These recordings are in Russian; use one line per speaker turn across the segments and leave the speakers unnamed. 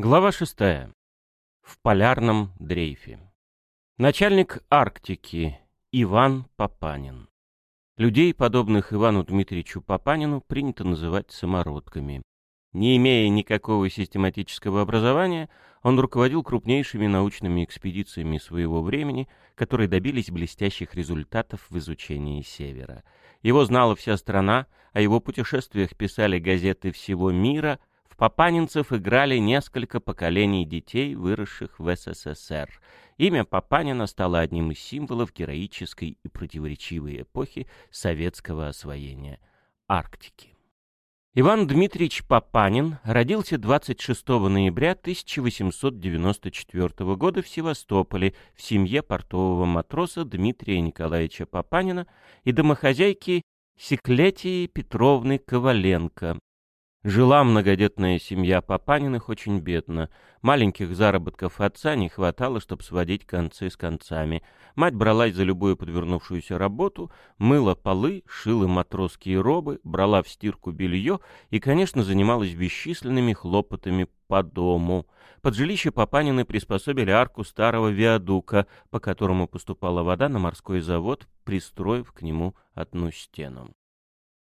Глава шестая. В полярном дрейфе. Начальник Арктики Иван Папанин. Людей, подобных Ивану Дмитриевичу Папанину, принято называть самородками. Не имея никакого систематического образования, он руководил крупнейшими научными экспедициями своего времени, которые добились блестящих результатов в изучении Севера. Его знала вся страна, о его путешествиях писали газеты всего мира, Папанинцев играли несколько поколений детей, выросших в СССР. Имя Папанина стало одним из символов героической и противоречивой эпохи советского освоения Арктики. Иван Дмитриевич Папанин родился 26 ноября 1894 года в Севастополе в семье портового матроса Дмитрия Николаевича Папанина и домохозяйки Секлетии Петровны Коваленко. Жила многодетная семья Папаниных очень бедно. Маленьких заработков отца не хватало, чтобы сводить концы с концами. Мать бралась за любую подвернувшуюся работу, мыла полы, шила матросские робы, брала в стирку белье и, конечно, занималась бесчисленными хлопотами по дому. Под жилище Папанины приспособили арку старого виадука, по которому поступала вода на морской завод, пристроив к нему одну стену.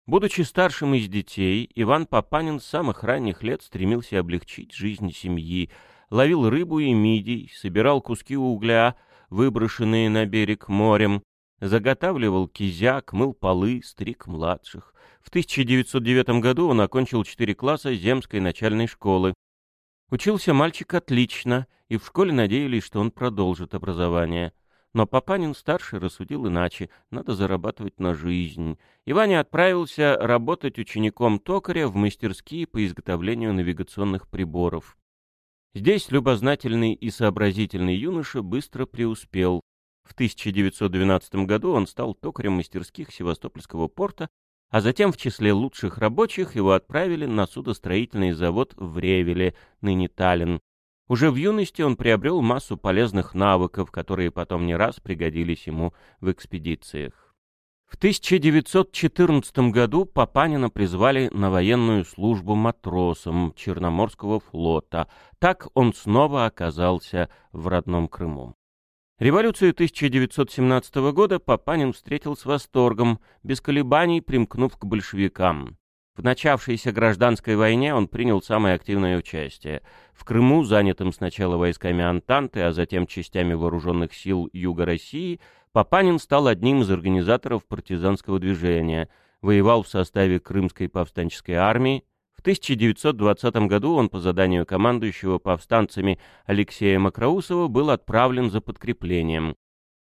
Будучи старшим из детей, Иван Папанин с самых ранних лет стремился облегчить жизнь семьи, ловил рыбу и мидий, собирал куски угля, выброшенные на берег морем, заготавливал кизяк, мыл полы, стриг младших. В 1909 году он окончил четыре класса земской начальной школы. Учился мальчик отлично, и в школе надеялись, что он продолжит образование. Но Папанин-старший рассудил иначе, надо зарабатывать на жизнь. И Ваня отправился работать учеником токаря в мастерские по изготовлению навигационных приборов. Здесь любознательный и сообразительный юноша быстро преуспел. В 1912 году он стал токарем мастерских Севастопольского порта, а затем в числе лучших рабочих его отправили на судостроительный завод в Ревеле, ныне Таллин, уже в юности он приобрел массу полезных навыков, которые потом не раз пригодились ему в экспедициях. В 1914 году Папанина призвали на военную службу матросом Черноморского флота. Так он снова оказался в родном Крыму. Революцию 1917 года Папанин встретил с восторгом, без колебаний примкнув к большевикам. В начавшейся гражданской войне он принял самое активное участие. В Крыму, занятым сначала войсками Антанты, а затем частями вооруженных сил Юга России, Папанин стал одним из организаторов партизанского движения, воевал в составе Крымской повстанческой армии. В 1920 году он по заданию командующего повстанцами Алексея Макроусова был отправлен за подкреплением.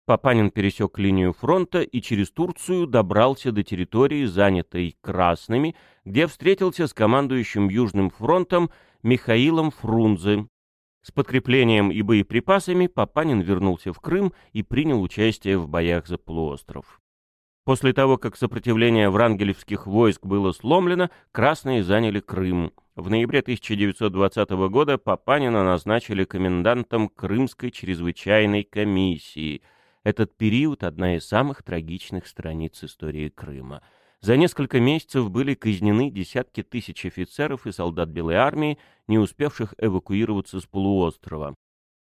Папанин пересек линию фронта и через Турцию добрался до территории, занятой красными, где встретился с командующим Южным фронтом Михаилом Фрунзе. С подкреплением и боеприпасами Папанин вернулся в Крым и принял участие в боях за полуостров. После того, как сопротивление врангелевских войск было сломлено, красные заняли Крым. В ноябре 1920 года Папанина назначили комендантом Крымской чрезвычайной комиссии – этот период — одна из самых трагичных страниц истории Крыма. За несколько месяцев были казнены десятки тысяч офицеров и солдат Белой армии, не успевших эвакуироваться с полуострова.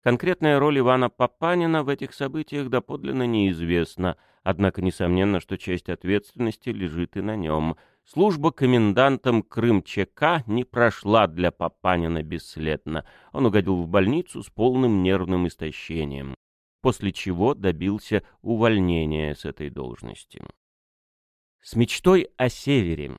Конкретная роль Ивана Папанина в этих событиях доподлинно неизвестна, однако несомненно, что часть ответственности лежит и на нем. Служба комендантом Крым ЧК не прошла для Папанина бесследно. Он угодил в больницу с полным нервным истощением после чего добился увольнения с этой должности. С мечтой о севере.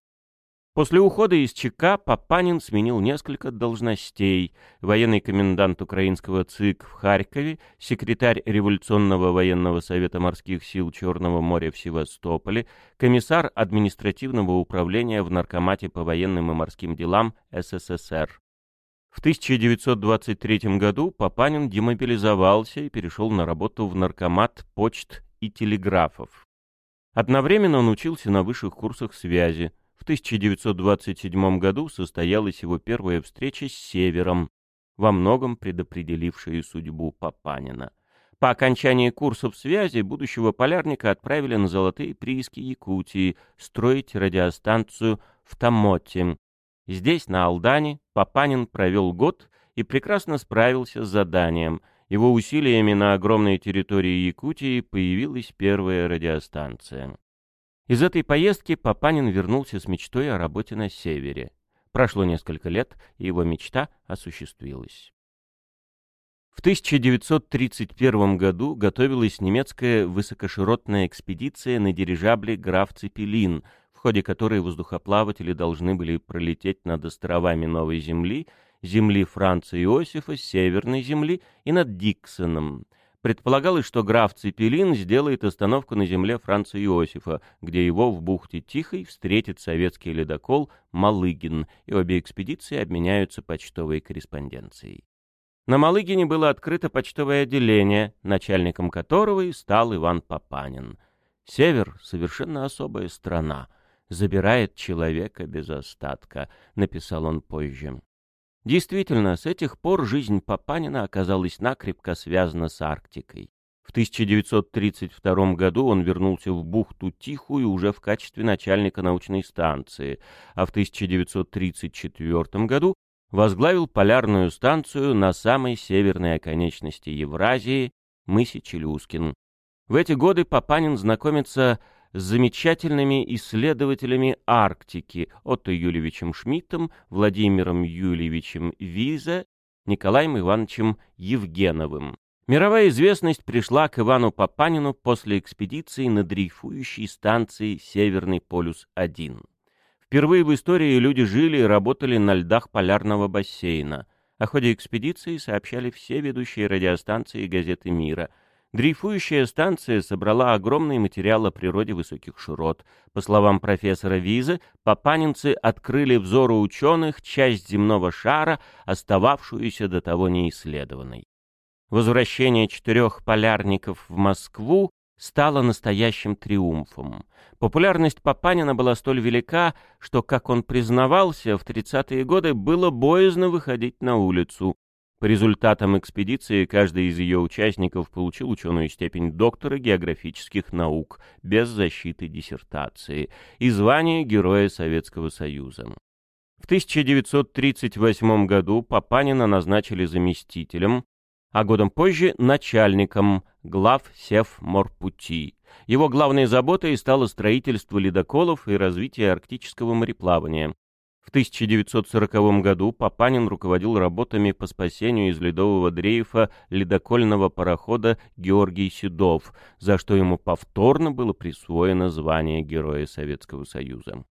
После ухода из ЧК Папанин сменил несколько должностей. Военный комендант украинского ЦИК в Харькове, секретарь Революционного военного совета морских сил Черного моря в Севастополе, комиссар административного управления в Наркомате по военным и морским делам СССР. В 1923 году Папанин демобилизовался и перешел на работу в наркомат почт и телеграфов. Одновременно он учился на высших курсах связи. В 1927 году состоялась его первая встреча с Севером, во многом предопределившая судьбу Папанина. По окончании курсов связи будущего полярника отправили на золотые прииски Якутии строить радиостанцию в Тамоте, Здесь, на Алдане, Папанин провел год и прекрасно справился с заданием. Его усилиями на огромной территории Якутии появилась первая радиостанция. Из этой поездки Папанин вернулся с мечтой о работе на севере. Прошло несколько лет, и его мечта осуществилась. В 1931 году готовилась немецкая высокоширотная экспедиция на дирижабле «Граф Цепелин», ходе которой воздухоплаватели должны были пролететь над островами Новой Земли, земли Франца Иосифа, Северной Земли и над Диксоном. Предполагалось, что граф Цепелин сделает остановку на земле Франца Иосифа, где его в бухте Тихой встретит советский ледокол «Малыгин», и обе экспедиции обменяются почтовой корреспонденцией. На Малыгине было открыто почтовое отделение, начальником которого и стал Иван Папанин. Север — совершенно особая страна, забирает человека без остатка, написал он позже. Действительно, с этих пор жизнь Папанина оказалась накрепко связана с Арктикой. В 1932 году он вернулся в бухту Тихую уже в качестве начальника научной станции, а в 1934 году возглавил полярную станцию на самой северной оконечности Евразии, мысе Челюскин. В эти годы Папанин знакомится с замечательными исследователями Арктики Отто Юльевичем Шмидтом, Владимиром Юльевичем Виза, Николаем Ивановичем Евгеновым. Мировая известность пришла к Ивану Папанину после экспедиции на дрейфующей станции «Северный полюс-1». Впервые в истории люди жили и работали на льдах полярного бассейна. О ходе экспедиции сообщали все ведущие радиостанции и газеты мира. Дрейфующая станция собрала огромный материал о природе высоких широт. По словам профессора Визы, папанинцы открыли взору ученых часть земного шара, остававшуюся до того неисследованной. Возвращение четырех полярников в Москву стало настоящим триумфом. Популярность Папанина была столь велика, что, как он признавался, в 30-е годы было боязно выходить на улицу. По результатам экспедиции каждый из ее участников получил ученую степень доктора географических наук без защиты диссертации и звание Героя Советского Союза. В 1938 году Папанина назначили заместителем, а годом позже — начальником глав Севморпути. Его главной заботой стало строительство ледоколов и развитие арктического мореплавания. В 1940 году Папанин руководил работами по спасению из ледового дрейфа ледокольного парохода Георгий Седов, за что ему повторно было присвоено звание Героя Советского Союза.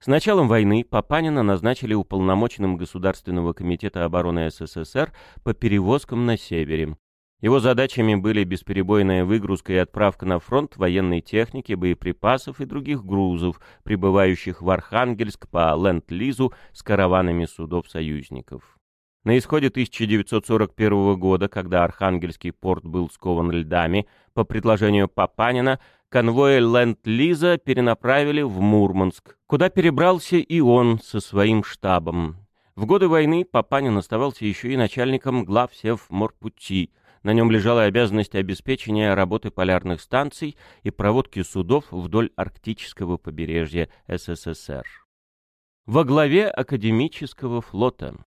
С началом войны Папанина назначили уполномоченным Государственного комитета обороны СССР по перевозкам на севере. Его задачами были бесперебойная выгрузка и отправка на фронт военной техники, боеприпасов и других грузов, прибывающих в Архангельск по Ленд-Лизу с караванами судов союзников. На исходе 1941 года, когда Архангельский порт был скован льдами, по предложению Папанина конвои Ленд-Лиза перенаправили в Мурманск, куда перебрался и он со своим штабом. В годы войны Папанин оставался еще и начальником главсев Морпути. На нем лежала обязанность обеспечения работы полярных станций и проводки судов вдоль арктического побережья СССР. Во главе академического флота.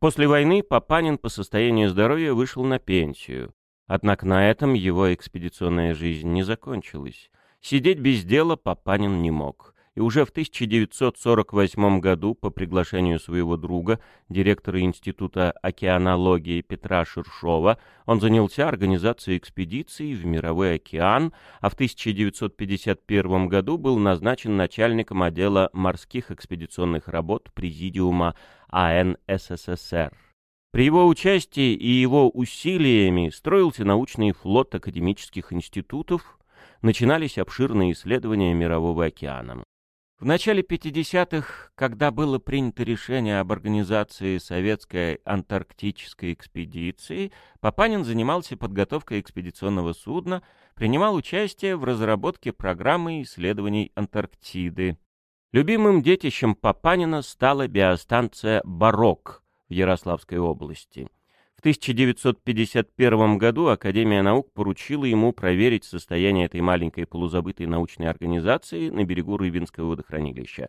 После войны Папанин по состоянию здоровья вышел на пенсию. Однако на этом его экспедиционная жизнь не закончилась. Сидеть без дела Папанин не мог. И уже в 1948 году по приглашению своего друга, директора Института океанологии Петра Шершова, он занялся организацией экспедиции в Мировой океан, а в 1951 году был назначен начальником отдела морских экспедиционных работ Президиума АН СССР. При его участии и его усилиями строился научный флот академических институтов, начинались обширные исследования Мирового океана. В начале 50-х, когда было принято решение об организации советской антарктической экспедиции, Папанин занимался подготовкой экспедиционного судна, принимал участие в разработке программы исследований Антарктиды. Любимым детищем Папанина стала биостанция «Барок», в Ярославской области. В 1951 году Академия наук поручила ему проверить состояние этой маленькой полузабытой научной организации на берегу Рыбинского водохранилища.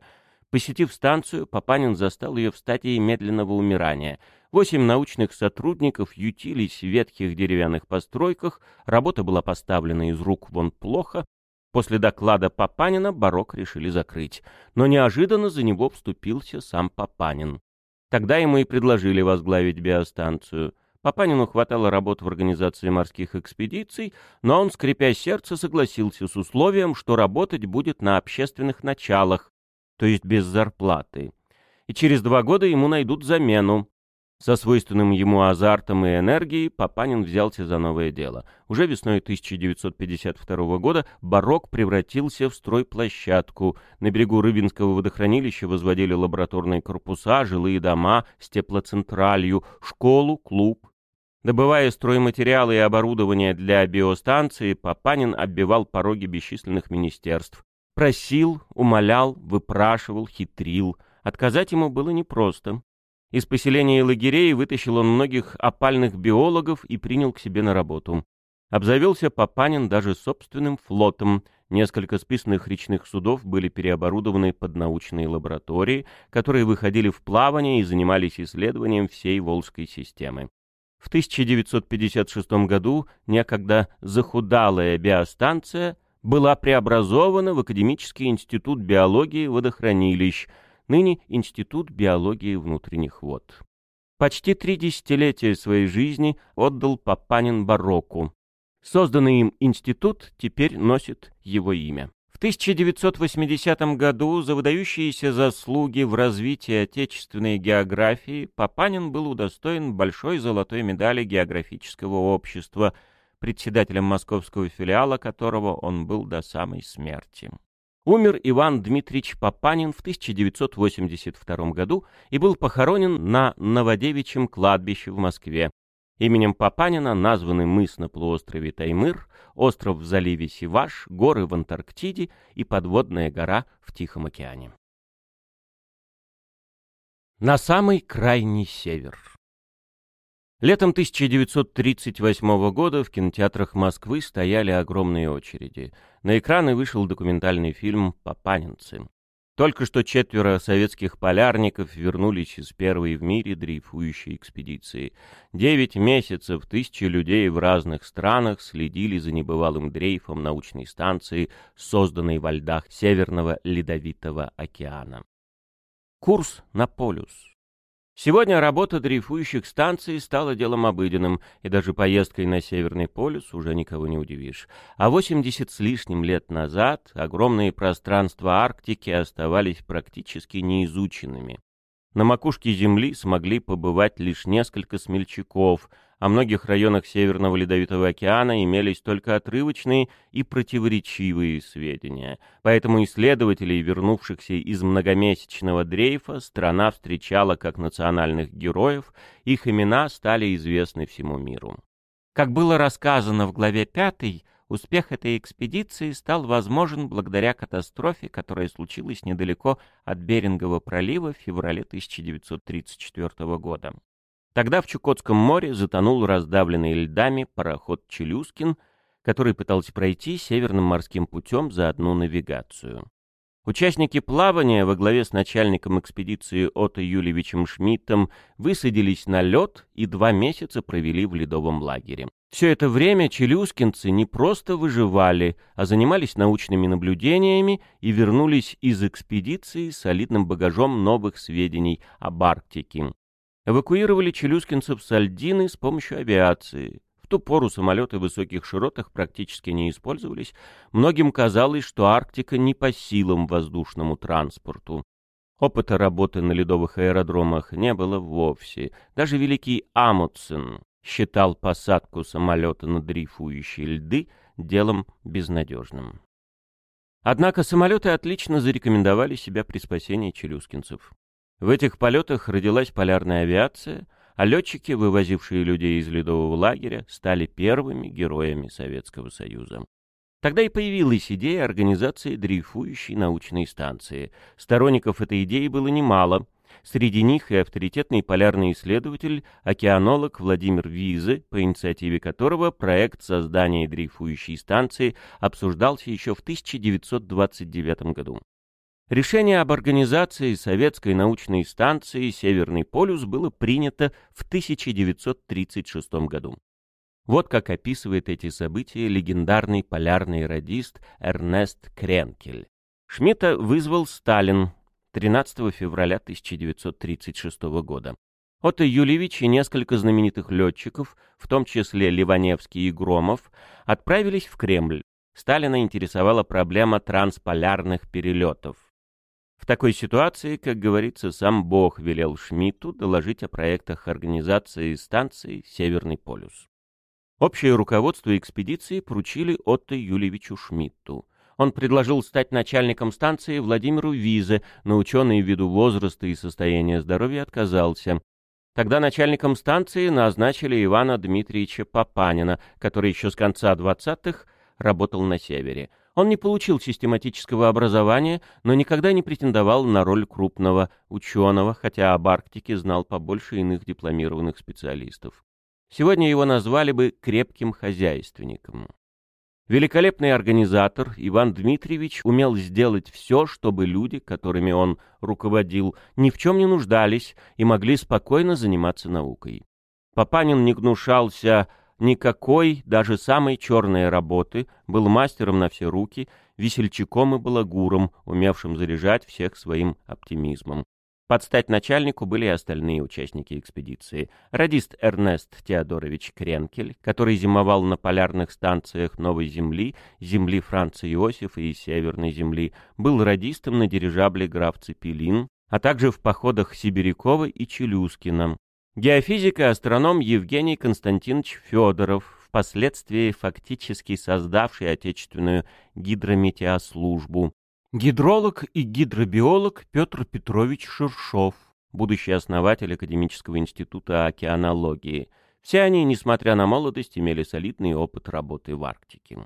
Посетив станцию, Папанин застал ее в стадии медленного умирания. Восемь научных сотрудников ютились в ветхих деревянных постройках, работа была поставлена из рук вон плохо. После доклада Папанина барок решили закрыть, но неожиданно за него вступился сам Папанин. Тогда ему и предложили возглавить биостанцию. Папанину хватало работ в организации морских экспедиций, но он, скрипя сердце, согласился с условием, что работать будет на общественных началах, то есть без зарплаты. И через два года ему найдут замену. Со свойственным ему азартом и энергией Папанин взялся за новое дело. Уже весной 1952 года барок превратился в стройплощадку. На берегу Рыбинского водохранилища возводили лабораторные корпуса, жилые дома с теплоцентралью, школу, клуб. Добывая стройматериалы и оборудование для биостанции, Папанин оббивал пороги бесчисленных министерств. Просил, умолял, выпрашивал, хитрил. Отказать ему было непросто. Из поселения и лагерей вытащил он многих опальных биологов и принял к себе на работу. Обзавелся Папанин даже собственным флотом. Несколько списанных речных судов были переоборудованы под научные лаборатории, которые выходили в плавание и занимались исследованием всей Волжской системы. В 1956 году некогда захудалая биостанция – была преобразована в Академический институт биологии водохранилищ, ныне Институт биологии внутренних вод. Почти три десятилетия своей жизни отдал Папанин барокко. Созданный им институт теперь носит его имя. В 1980 году за выдающиеся заслуги в развитии отечественной географии Папанин был удостоен большой золотой медали географического общества – председателем московского филиала которого он был до самой смерти. Умер Иван Дмитриевич Папанин в 1982 году и был похоронен на Новодевичьем кладбище в Москве. Именем Папанина названы мыс на полуострове Таймыр, остров в заливе Сиваш, горы в Антарктиде и подводная гора в Тихом океане. На самый крайний север. Летом 1938 года в кинотеатрах Москвы стояли огромные очереди. На экраны вышел документальный фильм «Папанинцы». Только что четверо советских полярников вернулись из первой в мире дрейфующей экспедиции. Девять месяцев тысячи людей в разных странах следили за небывалым дрейфом научной станции, созданной во льдах Северного Ледовитого океана. Курс на полюс. Сегодня работа дрейфующих станций стала делом обыденным, и даже поездкой на Северный полюс уже никого не удивишь. А 80 с лишним лет назад огромные пространства Арктики оставались практически неизученными. На макушке Земли смогли побывать лишь несколько смельчаков — о многих районах Северного Ледовитого океана имелись только отрывочные и противоречивые сведения. Поэтому исследователей, вернувшихся из многомесячного дрейфа, страна встречала как национальных героев, их имена стали известны всему миру. Как было рассказано в главе 5, успех этой экспедиции стал возможен благодаря катастрофе, которая случилась недалеко от Берингового пролива в феврале 1934 года. Тогда в Чукотском море затонул раздавленный льдами пароход «Челюскин», который пытался пройти северным морским путем за одну навигацию. Участники плавания во главе с начальником экспедиции Отто Юлевичем Шмидтом высадились на лед и два месяца провели в ледовом лагере. Все это время челюскинцы не просто выживали, а занимались научными наблюдениями и вернулись из экспедиции с солидным багажом новых сведений об Арктике эвакуировали челюскинцев с Альдины с помощью авиации. В ту пору самолеты в высоких широтах практически не использовались. Многим казалось, что Арктика не по силам воздушному транспорту. Опыта работы на ледовых аэродромах не было вовсе. Даже великий Амутсен считал посадку самолета на дрейфующие льды делом безнадежным. Однако самолеты отлично зарекомендовали себя при спасении челюскинцев. В этих полетах родилась полярная авиация, а летчики, вывозившие людей из ледового лагеря, стали первыми героями Советского Союза. Тогда и появилась идея организации дрейфующей научной станции. Сторонников этой идеи было немало. Среди них и авторитетный полярный исследователь, океанолог Владимир Визе, по инициативе которого проект создания дрейфующей станции обсуждался еще в 1929 году. Решение об организации советской научной станции «Северный полюс» было принято в 1936 году. Вот как описывает эти события легендарный полярный радист Эрнест Кренкель. Шмидта вызвал Сталин 13 февраля 1936 года. Отто Юлевич и несколько знаменитых летчиков, в том числе Ливаневский и Громов, отправились в Кремль. Сталина интересовала проблема трансполярных перелетов. В такой ситуации, как говорится, сам Бог велел Шмидту доложить о проектах организации станции «Северный полюс». Общее руководство экспедиции поручили Отто Юлевичу Шмидту. Он предложил стать начальником станции Владимиру Визе, но ученый ввиду возраста и состояния здоровья отказался. Тогда начальником станции назначили Ивана Дмитриевича Папанина, который еще с конца 20-х работал на севере. Он не получил систематического образования, но никогда не претендовал на роль крупного ученого, хотя об Арктике знал побольше иных дипломированных специалистов. Сегодня его назвали бы крепким хозяйственником. Великолепный организатор Иван Дмитриевич умел сделать все, чтобы люди, которыми он руководил, ни в чем не нуждались и могли спокойно заниматься наукой. Папанин не гнушался никакой, даже самой черной работы, был мастером на все руки, весельчаком и балагуром, умевшим заряжать всех своим оптимизмом. Под стать начальнику были и остальные участники экспедиции. Радист Эрнест Теодорович Кренкель, который зимовал на полярных станциях Новой Земли, Земли Франца Иосифа и Северной Земли, был радистом на дирижабле граф Цепелин, а также в походах Сибирякова и Челюскина. Геофизик и астроном Евгений Константинович Федоров, впоследствии фактически создавший отечественную гидрометеослужбу, Гидролог и гидробиолог Петр Петрович Шершов, будущий основатель Академического института океанологии. Все они, несмотря на молодость, имели солидный опыт работы в Арктике.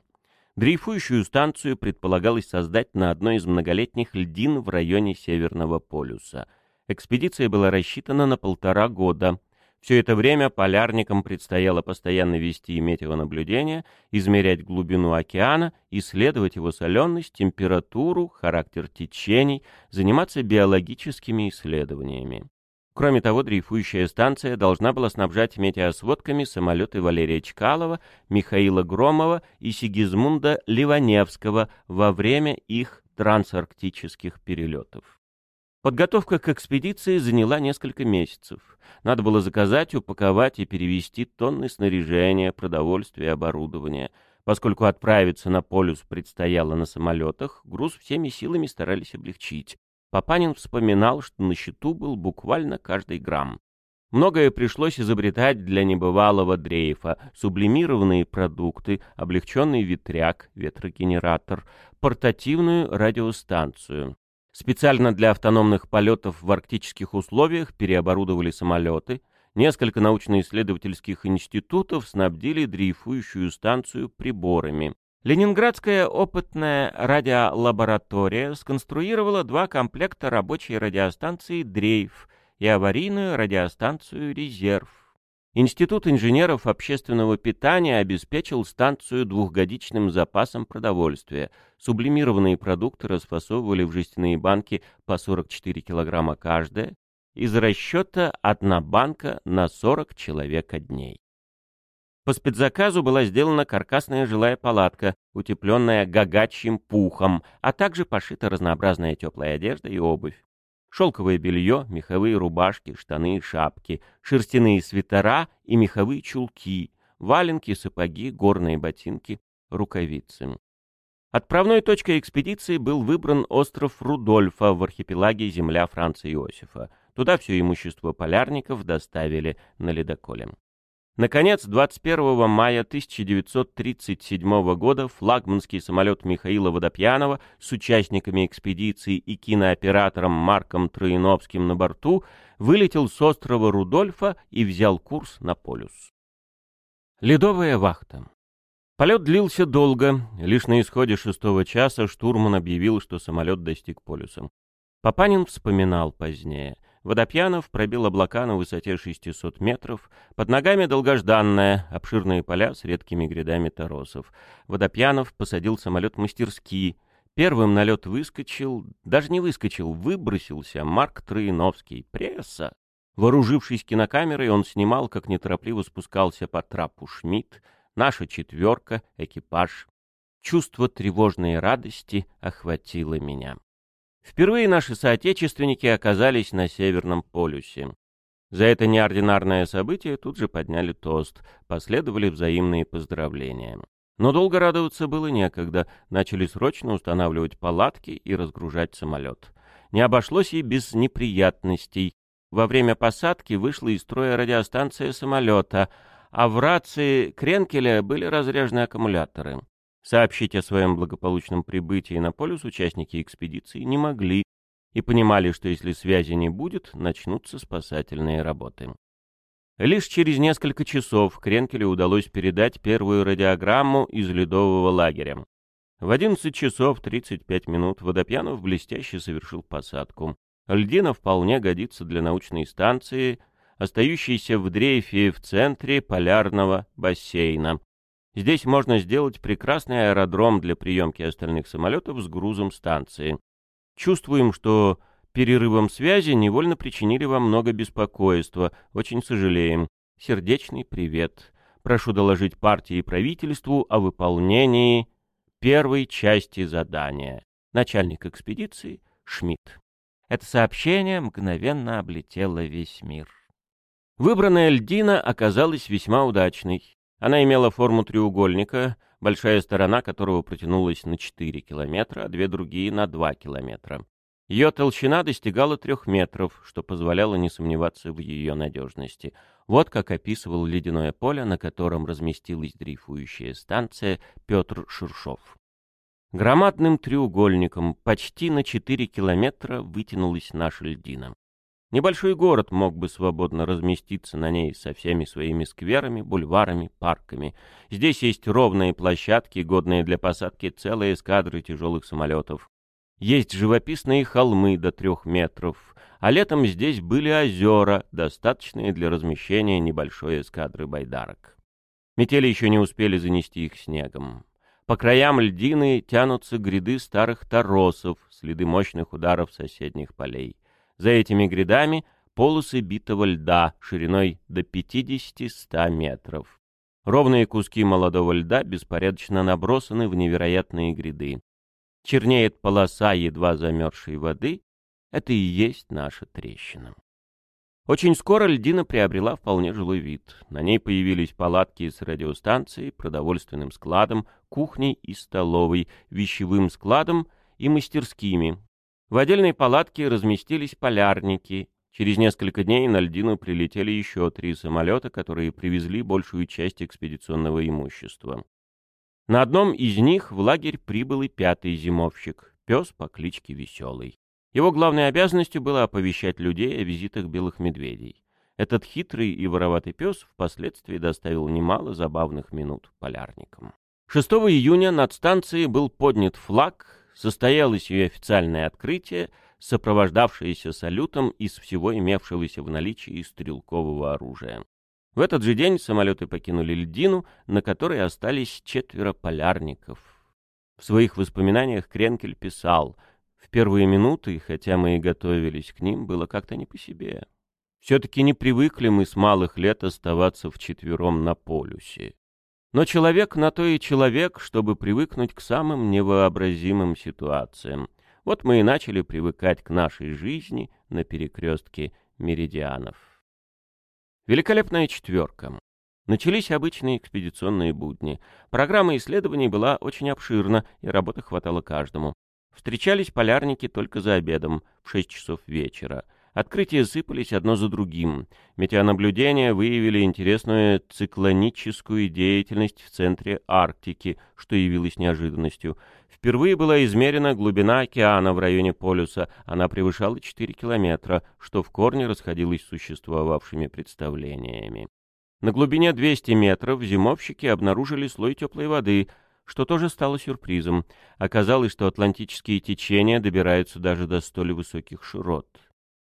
Дрейфующую станцию предполагалось создать на одной из многолетних льдин в районе Северного полюса. Экспедиция была рассчитана на полтора года – все это время полярникам предстояло постоянно вести метеонаблюдения, измерять глубину океана, исследовать его соленость, температуру, характер течений, заниматься биологическими исследованиями. Кроме того, дрейфующая станция должна была снабжать метеосводками самолеты Валерия Чкалова, Михаила Громова и Сигизмунда Ливаневского во время их трансарктических перелетов. Подготовка к экспедиции заняла несколько месяцев. Надо было заказать, упаковать и перевести тонны снаряжения, продовольствия и оборудования. Поскольку отправиться на полюс предстояло на самолетах, груз всеми силами старались облегчить. Папанин вспоминал, что на счету был буквально каждый грамм. Многое пришлось изобретать для небывалого дрейфа. Сублимированные продукты, облегченный ветряк, ветрогенератор, портативную радиостанцию. Специально для автономных полетов в арктических условиях переоборудовали самолеты, несколько научно-исследовательских институтов снабдили дрейфующую станцию приборами. Ленинградская опытная радиолаборатория сконструировала два комплекта рабочей радиостанции «Дрейф» и аварийную радиостанцию «Резерв». Институт инженеров общественного питания обеспечил станцию двухгодичным запасом продовольствия. Сублимированные продукты расфасовывали в жестяные банки по 44 килограмма каждая, из расчета одна банка на 40 человека дней. По спецзаказу была сделана каркасная жилая палатка, утепленная гагачьим пухом, а также пошита разнообразная теплая одежда и обувь шелковое белье, меховые рубашки, штаны и шапки, шерстяные свитера и меховые чулки, валенки, сапоги, горные ботинки, рукавицы. Отправной точкой экспедиции был выбран остров Рудольфа в архипелаге земля Франца Иосифа. Туда все имущество полярников доставили на ледоколе. Наконец, 21 мая 1937 года флагманский самолет Михаила Водопьянова с участниками экспедиции и кинооператором Марком Троиновским на борту вылетел с острова Рудольфа и взял курс на полюс. Ледовая вахта. Полет длился долго. Лишь на исходе шестого часа штурман объявил, что самолет достиг полюса. Папанин вспоминал позднее — Водопьянов пробил облака на высоте 600 метров, под ногами долгожданная, обширные поля с редкими грядами торосов. Водопьянов посадил самолет мастерски, Первым на лед выскочил, даже не выскочил, выбросился Марк Троиновский. Пресса! Вооружившись кинокамерой, он снимал, как неторопливо спускался по трапу Шмидт, наша четверка, экипаж. Чувство тревожной радости охватило меня. Впервые наши соотечественники оказались на Северном полюсе. За это неординарное событие тут же подняли тост, последовали взаимные поздравления. Но долго радоваться было некогда, начали срочно устанавливать палатки и разгружать самолет. Не обошлось и без неприятностей. Во время посадки вышла из строя радиостанция самолета, а в рации Кренкеля были разряжены аккумуляторы. Сообщить о своем благополучном прибытии на полюс участники экспедиции не могли и понимали, что если связи не будет, начнутся спасательные работы. Лишь через несколько часов Кренкелю удалось передать первую радиограмму из ледового лагеря. В 11 часов 35 минут Водопьянов блестяще совершил посадку. Льдина вполне годится для научной станции, остающейся в дрейфе в центре полярного бассейна. Здесь можно сделать прекрасный аэродром для приемки остальных самолетов с грузом станции. Чувствуем, что перерывом связи невольно причинили вам много беспокойства. Очень сожалеем. Сердечный привет. Прошу доложить партии и правительству о выполнении первой части задания. Начальник экспедиции Шмидт. Это сообщение мгновенно облетело весь мир. Выбранная льдина оказалась весьма удачной. Она имела форму треугольника, большая сторона которого протянулась на 4 километра, а две другие на 2 километра. Ее толщина достигала трех метров, что позволяло не сомневаться в ее надежности. Вот как описывал ледяное поле, на котором разместилась дрейфующая станция Петр Шуршов. Громадным треугольником почти на 4 километра вытянулась наша льдина. Небольшой город мог бы свободно разместиться на ней со всеми своими скверами, бульварами, парками. Здесь есть ровные площадки, годные для посадки целые эскадры тяжелых самолетов. Есть живописные холмы до трех метров, а летом здесь были озера, достаточные для размещения небольшой эскадры байдарок. Метели еще не успели занести их снегом. По краям льдины тянутся гряды старых торосов, следы мощных ударов соседних полей. За этими грядами полосы битого льда шириной до 50-100 метров. Ровные куски молодого льда беспорядочно набросаны в невероятные гряды. Чернеет полоса едва замерзшей воды. Это и есть наша трещина. Очень скоро льдина приобрела вполне жилой вид. На ней появились палатки с радиостанцией, продовольственным складом, кухней и столовой, вещевым складом и мастерскими, в отдельной палатке разместились полярники. Через несколько дней на льдину прилетели еще три самолета, которые привезли большую часть экспедиционного имущества. На одном из них в лагерь прибыл и пятый зимовщик, пес по кличке Веселый. Его главной обязанностью было оповещать людей о визитах белых медведей. Этот хитрый и вороватый пес впоследствии доставил немало забавных минут полярникам. 6 июня над станцией был поднят флаг, состоялось ее официальное открытие, сопровождавшееся салютом из всего имевшегося в наличии стрелкового оружия. В этот же день самолеты покинули льдину, на которой остались четверо полярников. В своих воспоминаниях Кренкель писал, «В первые минуты, хотя мы и готовились к ним, было как-то не по себе. Все-таки не привыкли мы с малых лет оставаться вчетвером на полюсе. Но человек на то и человек, чтобы привыкнуть к самым невообразимым ситуациям. Вот мы и начали привыкать к нашей жизни на перекрестке меридианов. Великолепная четверка. Начались обычные экспедиционные будни. Программа исследований была очень обширна, и работы хватало каждому. Встречались полярники только за обедом, в 6 часов вечера. Открытия сыпались одно за другим. Метеонаблюдения выявили интересную циклоническую деятельность в центре Арктики, что явилось неожиданностью. Впервые была измерена глубина океана в районе полюса. Она превышала 4 километра, что в корне расходилось с существовавшими представлениями. На глубине 200 метров зимовщики обнаружили слой теплой воды, что тоже стало сюрпризом. Оказалось, что атлантические течения добираются даже до столь высоких широт.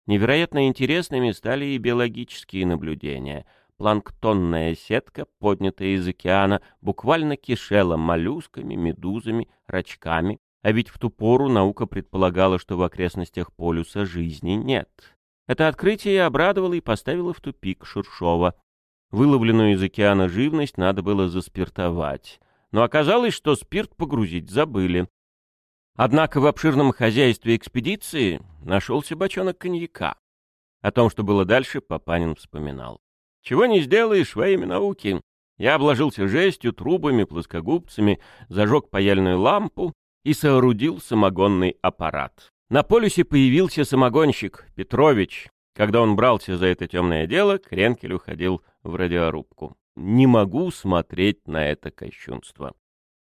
Невероятно интересными стали и биологические наблюдения. Планктонная сетка, поднятая из океана, буквально кишела моллюсками, медузами, рачками, А ведь в ту пору наука предполагала, что в окрестностях полюса жизни нет. Это открытие обрадовало и поставило в тупик Шершова. Выловленную из океана живность надо было заспиртовать. Но оказалось, что спирт погрузить забыли. Однако в обширном хозяйстве экспедиции нашелся бочонок коньяка. О том, что было дальше, Папанин вспоминал. «Чего не сделаешь во имя науки. Я обложился жестью, трубами, плоскогубцами, зажег паяльную лампу и соорудил самогонный аппарат. На полюсе появился самогонщик Петрович. Когда он брался за это темное дело, Кренкель уходил в радиорубку. Не могу смотреть на это кощунство.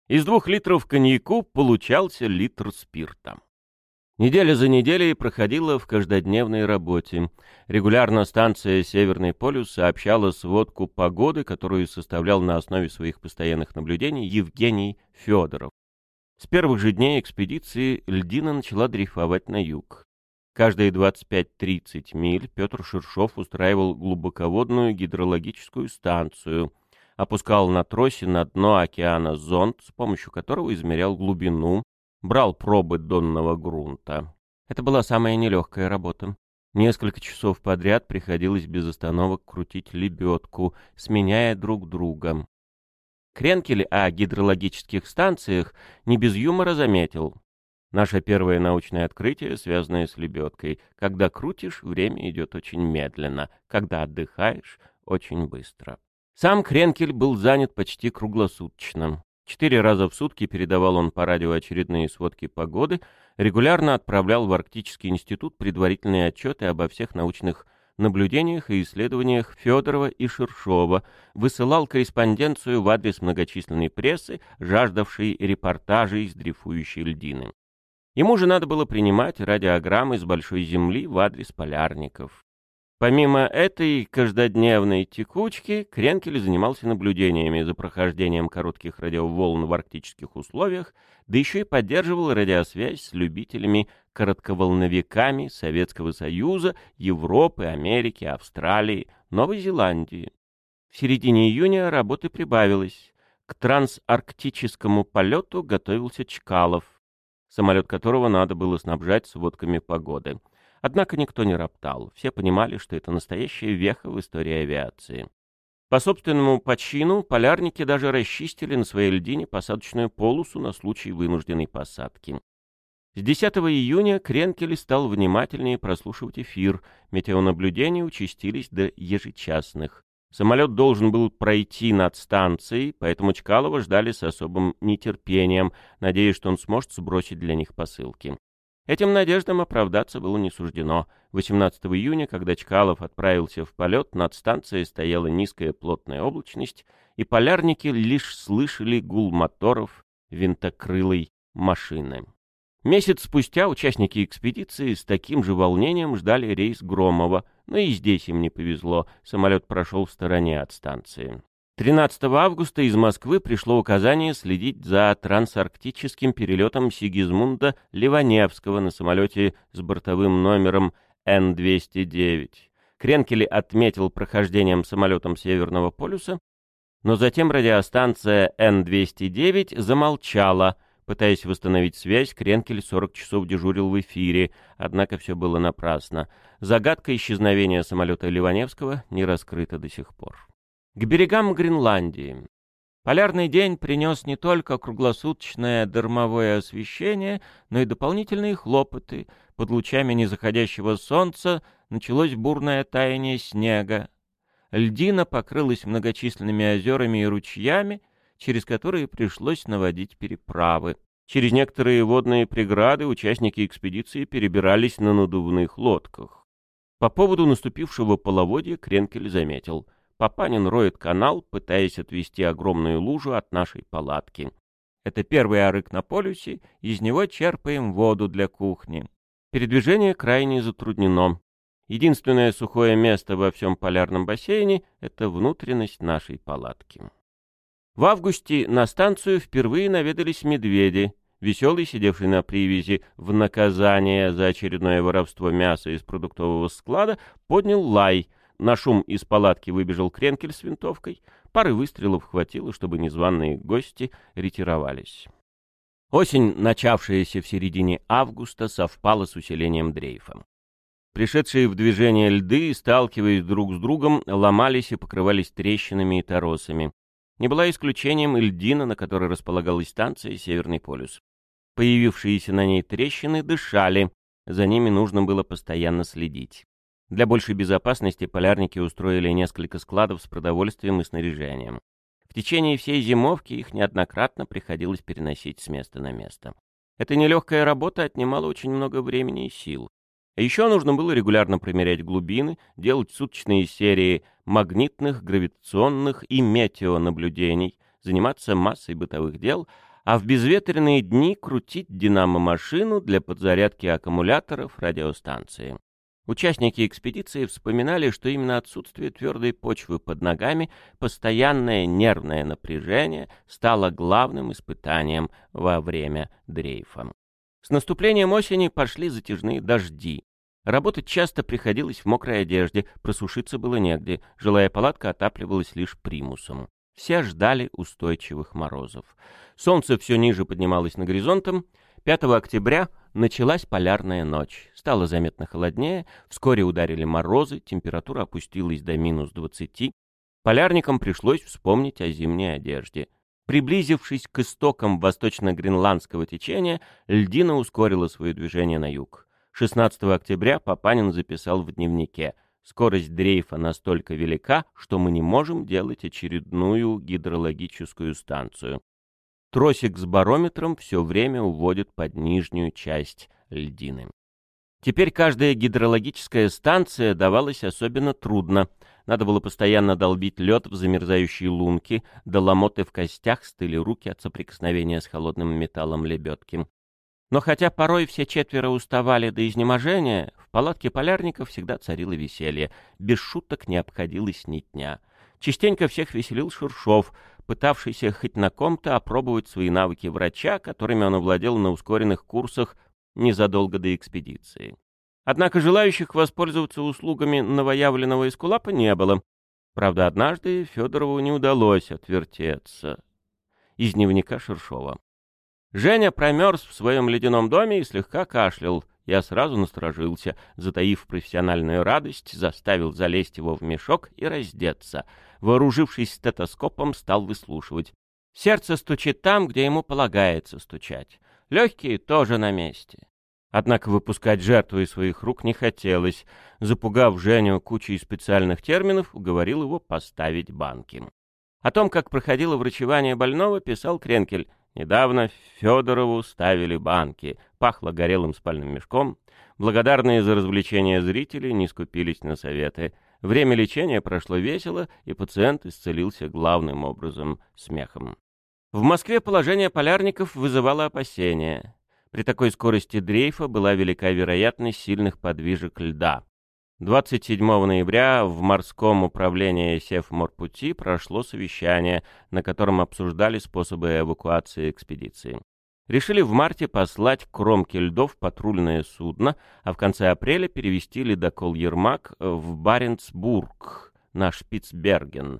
Из двух литров коньяку получался литр спирта. Неделя за неделей проходила в каждодневной работе. Регулярно станция «Северный полюс» сообщала сводку погоды, которую составлял на основе своих постоянных наблюдений Евгений Федоров. С первых же дней экспедиции льдина начала дрейфовать на юг. Каждые 25-30 миль Петр Шершов устраивал глубоководную гидрологическую станцию, опускал на тросе на дно океана зонд, с помощью которого измерял глубину, брал пробы донного грунта. Это была самая нелегкая работа. Несколько часов подряд приходилось без остановок крутить лебедку, сменяя друг друга. Кренкель о гидрологических станциях не без юмора заметил. Наше первое научное открытие, связанное с лебедкой. Когда крутишь, время идет очень медленно. Когда отдыхаешь, очень быстро. Сам Кренкель был занят почти круглосуточно. Четыре раза в сутки передавал он по радио очередные сводки погоды, регулярно отправлял в Арктический институт предварительные отчеты обо всех научных наблюдениях и исследованиях Федорова и Шершова, высылал корреспонденцию в адрес многочисленной прессы, жаждавшей репортажей из дрейфующей льдины. Ему же надо было принимать радиограммы с большой земли в адрес полярников. Помимо этой каждодневной текучки, Кренкель занимался наблюдениями за прохождением коротких радиоволн в арктических условиях, да еще и поддерживал радиосвязь с любителями коротковолновиками Советского Союза, Европы, Америки, Австралии, Новой Зеландии. В середине июня работы прибавилось. К трансарктическому полету готовился Чкалов, самолет которого надо было снабжать сводками погоды. Однако никто не роптал, все понимали, что это настоящая веха в истории авиации. По собственному почину полярники даже расчистили на своей льдине посадочную полосу на случай вынужденной посадки. С 10 июня Кренкель стал внимательнее прослушивать эфир, метеонаблюдения участились до ежечасных. Самолет должен был пройти над станцией, поэтому Чкалова ждали с особым нетерпением, надеясь, что он сможет сбросить для них посылки. Этим надеждам оправдаться было не суждено. 18 июня, когда Чкалов отправился в полет, над станцией стояла низкая плотная облачность, и полярники лишь слышали гул моторов винтокрылой машины. Месяц спустя участники экспедиции с таким же волнением ждали рейс Громова, но и здесь им не повезло, самолет прошел в стороне от станции. 13 августа из Москвы пришло указание следить за трансарктическим перелетом Сигизмунда Ливаневского на самолете с бортовым номером Н-209. Кренкели отметил прохождением самолетом Северного полюса, но затем радиостанция Н-209 замолчала. Пытаясь восстановить связь, Кренкель 40 часов дежурил в эфире, однако все было напрасно. Загадка исчезновения самолета Ливаневского не раскрыта до сих пор к берегам Гренландии. Полярный день принес не только круглосуточное дармовое освещение, но и дополнительные хлопоты. Под лучами незаходящего солнца началось бурное таяние снега. Льдина покрылась многочисленными озерами и ручьями, через которые пришлось наводить переправы. Через некоторые водные преграды участники экспедиции перебирались на надувных лодках. По поводу наступившего половодья Кренкель заметил — Папанин роет канал, пытаясь отвести огромную лужу от нашей палатки. Это первый арык на полюсе, из него черпаем воду для кухни. Передвижение крайне затруднено. Единственное сухое место во всем полярном бассейне — это внутренность нашей палатки. В августе на станцию впервые наведались медведи. Веселый, сидевший на привязи в наказание за очередное воровство мяса из продуктового склада, поднял лай, на шум из палатки выбежал Кренкель с винтовкой. Пары выстрелов хватило, чтобы незваные гости ретировались. Осень, начавшаяся в середине августа, совпала с усилением дрейфа. Пришедшие в движение льды, сталкиваясь друг с другом, ломались и покрывались трещинами и торосами. Не была исключением и льдина, на которой располагалась станция «Северный полюс». Появившиеся на ней трещины дышали, за ними нужно было постоянно следить. Для большей безопасности полярники устроили несколько складов с продовольствием и снаряжением. В течение всей зимовки их неоднократно приходилось переносить с места на место. Эта нелегкая работа отнимала очень много времени и сил. Еще нужно было регулярно промерять глубины, делать суточные серии магнитных, гравитационных и метеонаблюдений, заниматься массой бытовых дел, а в безветренные дни крутить динамо-машину для подзарядки аккумуляторов радиостанции. Участники экспедиции вспоминали, что именно отсутствие твердой почвы под ногами, постоянное нервное напряжение стало главным испытанием во время дрейфа. С наступлением осени пошли затяжные дожди. Работать часто приходилось в мокрой одежде, просушиться было негде, жилая палатка отапливалась лишь примусом. Все ждали устойчивых морозов. Солнце все ниже поднималось над горизонтом. 5 октября началась полярная ночь. Стало заметно холоднее, вскоре ударили морозы, температура опустилась до минус 20. Полярникам пришлось вспомнить о зимней одежде. Приблизившись к истокам восточно-гренландского течения, льдина ускорила свое движение на юг. 16 октября Папанин записал в дневнике — Скорость дрейфа настолько велика, что мы не можем делать очередную гидрологическую станцию. Тросик с барометром все время уводит под нижнюю часть льдины. Теперь каждая гидрологическая станция давалась особенно трудно. Надо было постоянно долбить лед в замерзающие лунки, до ломоты в костях стыли руки от соприкосновения с холодным металлом лебедки. Но хотя порой все четверо уставали до изнеможения, в палатке полярников всегда царило веселье, без шуток не обходилось ни дня. Частенько всех веселил Шуршов, пытавшийся хоть на ком-то опробовать свои навыки врача, которыми он овладел на ускоренных курсах незадолго до экспедиции. Однако желающих воспользоваться услугами новоявленного эскулапа не было. Правда, однажды Федорову не удалось отвертеться. Из дневника Шершова. Женя промерз в своем ледяном доме и слегка кашлял. Я сразу насторожился, затаив профессиональную радость, заставил залезть его в мешок и раздеться. Вооружившись стетоскопом, стал выслушивать. Сердце стучит там, где ему полагается стучать. Легкие тоже на месте. Однако выпускать жертву из своих рук не хотелось. Запугав Женю кучей специальных терминов, уговорил его поставить банки. О том, как проходило врачевание больного, писал Кренкель. Недавно Федорову ставили банки, пахло горелым спальным мешком. Благодарные за развлечение зрители не скупились на советы. Время лечения прошло весело, и пациент исцелился главным образом — смехом. В Москве положение полярников вызывало опасения. При такой скорости дрейфа была велика вероятность сильных подвижек льда. 27 ноября в морском управлении Севморпути прошло совещание, на котором обсуждали способы эвакуации экспедиции. Решили в марте послать к кромке льдов патрульное судно, а в конце апреля перевести ледокол «Ермак» в Баренцбург на Шпицберген,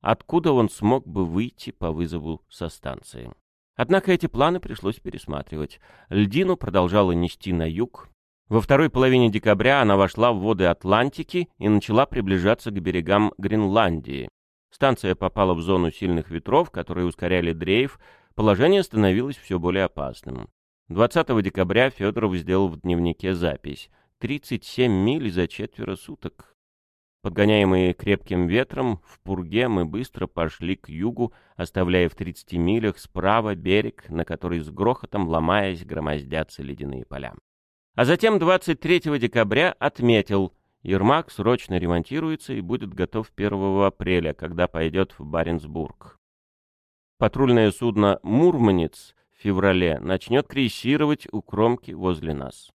откуда он смог бы выйти по вызову со станции. Однако эти планы пришлось пересматривать. Льдину продолжало нести на юг, во второй половине декабря она вошла в воды Атлантики и начала приближаться к берегам Гренландии. Станция попала в зону сильных ветров, которые ускоряли дрейф, положение становилось все более опасным. 20 декабря Федоров сделал в дневнике запись. 37 миль за четверо суток. Подгоняемые крепким ветром, в пурге мы быстро пошли к югу, оставляя в 30 милях справа берег, на который с грохотом ломаясь громоздятся ледяные поля. А затем 23 декабря отметил, Ермак срочно ремонтируется и будет готов 1 апреля, когда пойдет в Баренцбург. Патрульное судно «Мурманец» в феврале начнет крейсировать у кромки возле нас.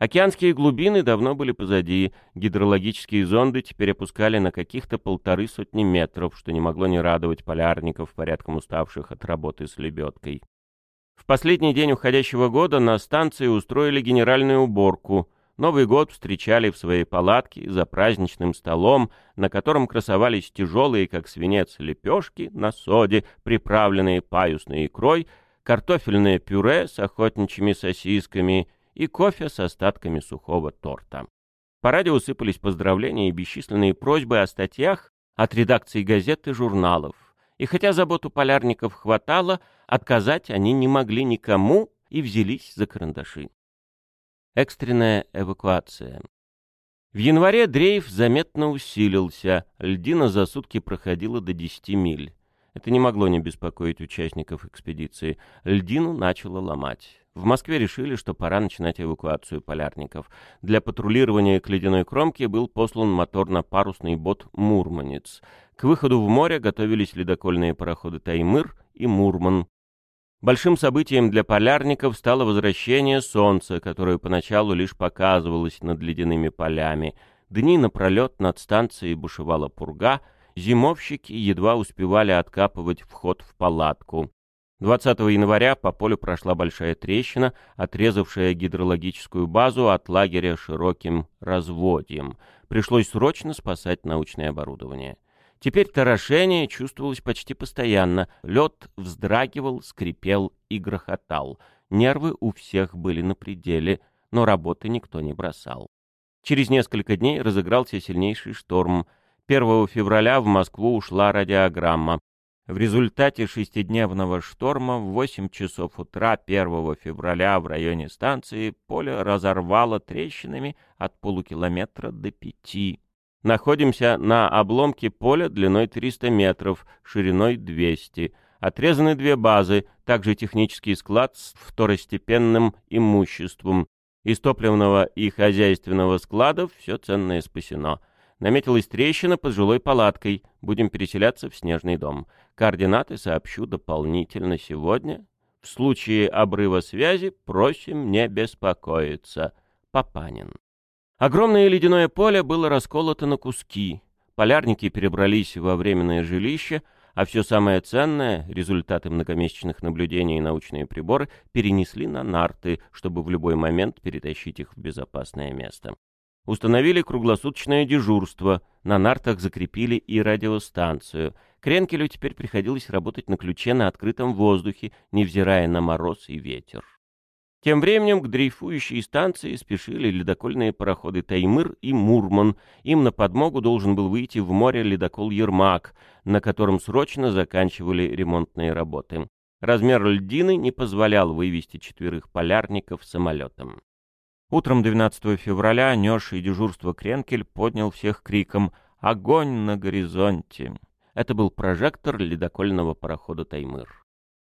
Океанские глубины давно были позади, гидрологические зонды теперь опускали на каких-то полторы сотни метров, что не могло не радовать полярников, порядком уставших от работы с лебедкой. В последний день уходящего года на станции устроили генеральную уборку. Новый год встречали в своей палатке за праздничным столом, на котором красовались тяжелые, как свинец, лепешки на соде, приправленные паюсной икрой, картофельное пюре с охотничьими сосисками и кофе с остатками сухого торта. По радио усыпались поздравления и бесчисленные просьбы о статьях от редакций газет и журналов. И хотя заботу полярников хватало, отказать они не могли никому и взялись за карандаши. Экстренная эвакуация. В январе дрейф заметно усилился, льдина за сутки проходила до 10 миль. Это не могло не беспокоить участников экспедиции. Льдину начало ломать. В Москве решили, что пора начинать эвакуацию полярников. Для патрулирования к ледяной кромке был послан моторно-парусный бот «Мурманец». К выходу в море готовились ледокольные пароходы «Таймыр» и «Мурман». Большим событием для полярников стало возвращение солнца, которое поначалу лишь показывалось над ледяными полями. Дни напролет над станцией бушевала пурга — зимовщики едва успевали откапывать вход в палатку. 20 января по полю прошла большая трещина, отрезавшая гидрологическую базу от лагеря широким разводьем. Пришлось срочно спасать научное оборудование. Теперь торошение чувствовалось почти постоянно. Лед вздрагивал, скрипел и грохотал. Нервы у всех были на пределе, но работы никто не бросал. Через несколько дней разыгрался сильнейший шторм — 1 февраля в Москву ушла радиограмма. В результате шестидневного шторма в 8 часов утра 1 февраля в районе станции поле разорвало трещинами от полукилометра до пяти. Находимся на обломке поля длиной 300 метров, шириной 200. Отрезаны две базы, также технический склад с второстепенным имуществом. Из топливного и хозяйственного складов все ценное спасено. Наметилась трещина под жилой палаткой. Будем переселяться в снежный дом. Координаты сообщу дополнительно сегодня. В случае обрыва связи просим не беспокоиться. Папанин. Огромное ледяное поле было расколото на куски. Полярники перебрались во временное жилище, а все самое ценное, результаты многомесячных наблюдений и научные приборы, перенесли на нарты, чтобы в любой момент перетащить их в безопасное место. Установили круглосуточное дежурство, на нартах закрепили и радиостанцию. Кренкелю теперь приходилось работать на ключе на открытом воздухе, невзирая на мороз и ветер. Тем временем к дрейфующей станции спешили ледокольные пароходы «Таймыр» и «Мурман». Им на подмогу должен был выйти в море ледокол «Ермак», на котором срочно заканчивали ремонтные работы. Размер льдины не позволял вывести четверых полярников самолетом. Утром 12 февраля несший дежурство Кренкель поднял всех криком «Огонь на горизонте!». Это был прожектор ледокольного парохода «Таймыр».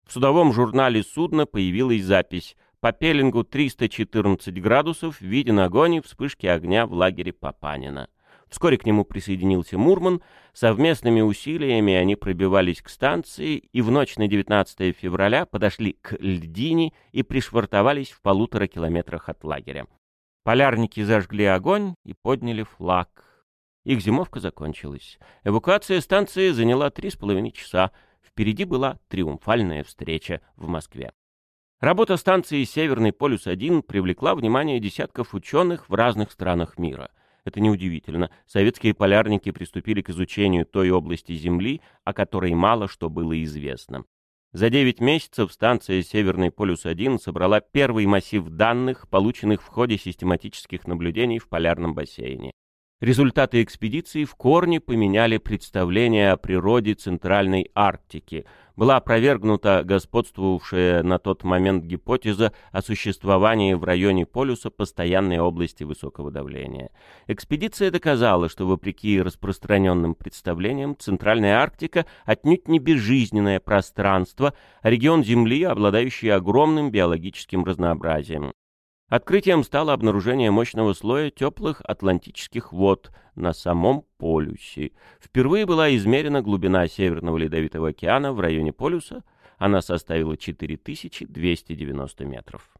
В судовом журнале судна появилась запись «По пеленгу 314 градусов, виден огонь и вспышки огня в лагере Папанина». Вскоре к нему присоединился Мурман. Совместными усилиями они пробивались к станции и в ночь на 19 февраля подошли к льдине и пришвартовались в полутора километрах от лагеря. Полярники зажгли огонь и подняли флаг. Их зимовка закончилась. Эвакуация станции заняла три с половиной часа. Впереди была триумфальная встреча в Москве. Работа станции «Северный полюс-1» привлекла внимание десятков ученых в разных странах мира — это неудивительно. Советские полярники приступили к изучению той области Земли, о которой мало что было известно. За 9 месяцев станция «Северный полюс-1» собрала первый массив данных, полученных в ходе систематических наблюдений в полярном бассейне. Результаты экспедиции в корне поменяли представление о природе Центральной Арктики. Была опровергнута господствовавшая на тот момент гипотеза о существовании в районе полюса постоянной области высокого давления. Экспедиция доказала, что вопреки распространенным представлениям Центральная Арктика отнюдь не безжизненное пространство, а регион Земли, обладающий огромным биологическим разнообразием. Открытием стало обнаружение мощного слоя теплых атлантических вод на самом полюсе. Впервые была измерена глубина Северного Ледовитого океана в районе полюса. Она составила 4290 метров.